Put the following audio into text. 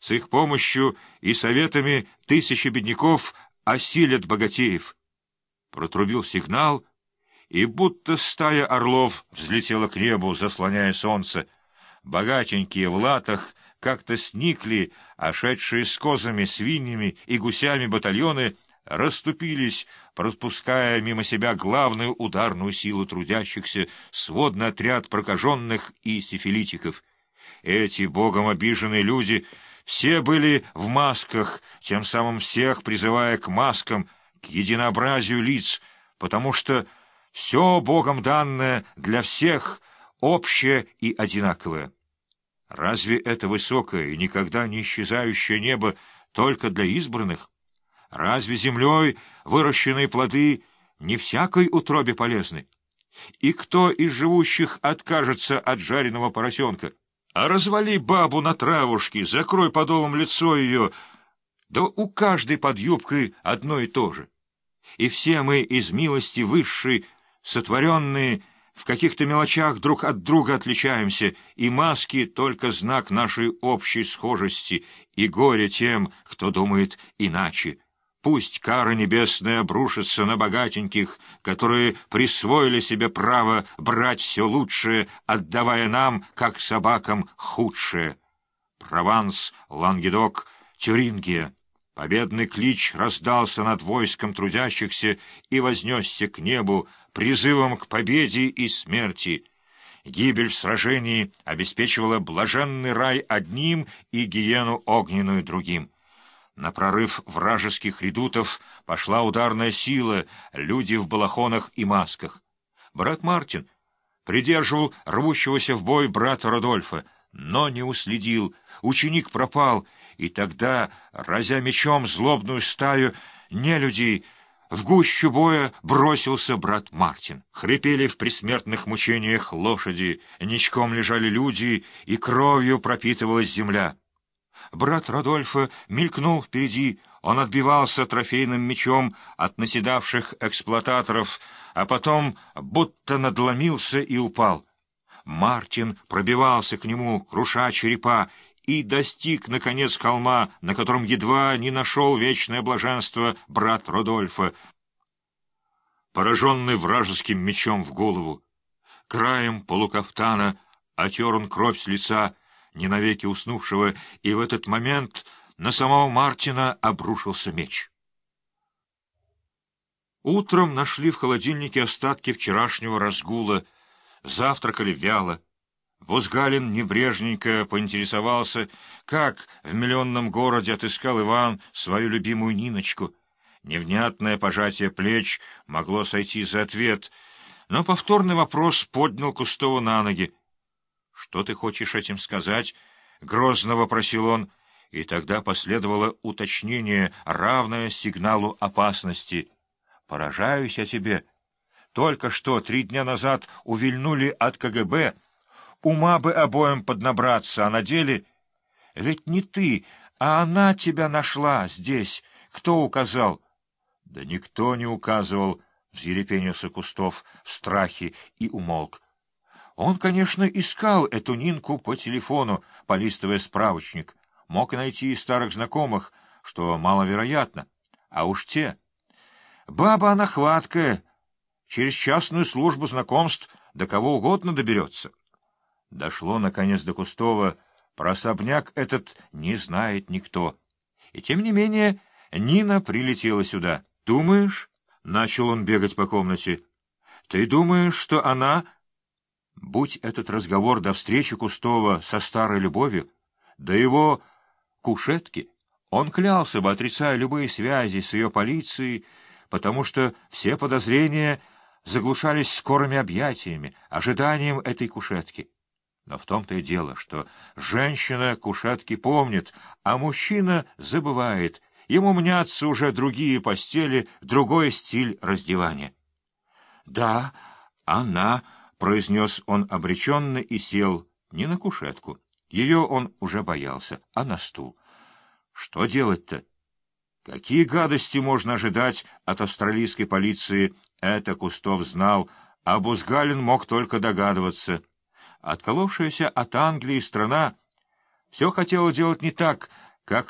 С их помощью и советами тысячи бедняков осилят богатеев. Протрубил сигнал, и будто стая орлов взлетела к небу, заслоняя солнце. Богатенькие в латах как-то сникли, а шедшие с козами, свиньями и гусями батальоны расступились, пропуская мимо себя главную ударную силу трудящихся, сводный отряд прокаженных и сифилитиков. Эти богом обиженные люди все были в масках, тем самым всех призывая к маскам, к единообразию лиц, потому что все богом данное для всех общее и одинаковое. Разве это высокое и никогда не исчезающее небо только для избранных? Разве землей выращенные плоды не всякой утробе полезны? И кто из живущих откажется от жареного поросенка? А развали бабу на травушке, закрой подолом лицо ее, да у каждой под юбкой одно и то же. И все мы из милости высшей, сотворенные, в каких-то мелочах друг от друга отличаемся, и маски — только знак нашей общей схожести, и горе тем, кто думает иначе. Пусть кара небесная обрушится на богатеньких, которые присвоили себе право брать все лучшее, отдавая нам, как собакам, худшее. Прованс, Лангедок, Тюрингия. Победный клич раздался над войском трудящихся и вознесся к небу призывом к победе и смерти. Гибель в сражении обеспечивала блаженный рай одним и гиену огненную другим. На прорыв вражеских редутов пошла ударная сила, люди в балахонах и масках. Брат Мартин придерживал рвущегося в бой брата Родольфа, но не уследил, ученик пропал, и тогда, разя мечом злобную стаю нелюдей, в гущу боя бросился брат Мартин. Хрипели в присмертных мучениях лошади, ничком лежали люди, и кровью пропитывалась земля. Брат Родольфа мелькнул впереди, он отбивался трофейным мечом от наседавших эксплуататоров, а потом будто надломился и упал. Мартин пробивался к нему, круша черепа, и достиг, наконец, холма, на котором едва не нашел вечное блаженство брат Родольфа, пораженный вражеским мечом в голову. Краем полукафтана отер он кровь с лица, не навеки уснувшего, и в этот момент на самого Мартина обрушился меч. Утром нашли в холодильнике остатки вчерашнего разгула, завтракали вяло. Бузгалин небрежненько поинтересовался, как в миллионном городе отыскал Иван свою любимую Ниночку. Невнятное пожатие плеч могло сойти за ответ, но повторный вопрос поднял Кустова на ноги. «Что ты хочешь этим сказать?» — грозно вопросил он, и тогда последовало уточнение, равное сигналу опасности. «Поражаюсь я тебе. Только что, три дня назад, увильнули от КГБ. Ума бы обоим поднабраться, а на деле... Ведь не ты, а она тебя нашла здесь. Кто указал?» «Да никто не указывал», — взъерепенился Кустов в страхе и умолк. Он, конечно, искал эту Нинку по телефону, полистывая справочник. Мог найти и старых знакомых, что маловероятно. А уж те... Баба она хваткая, через частную службу знакомств до кого угодно доберется. Дошло, наконец, до Кустова. Про особняк этот не знает никто. И тем не менее Нина прилетела сюда. «Думаешь?» — начал он бегать по комнате. «Ты думаешь, что она...» Будь этот разговор до встречи Кустова со старой любовью, до его кушетки, он клялся бы, отрицая любые связи с ее полицией, потому что все подозрения заглушались скорыми объятиями, ожиданием этой кушетки. Но в том-то и дело, что женщина кушетки помнит, а мужчина забывает. Ему мнятся уже другие постели, другой стиль раздевания. Да, она произнес он обреченно и сел не на кушетку. Ее он уже боялся, а на стул. Что делать-то? Какие гадости можно ожидать от австралийской полиции, это Кустов знал, а Бузгалин мог только догадываться. Отколовшаяся от Англии страна все хотела делать не так, как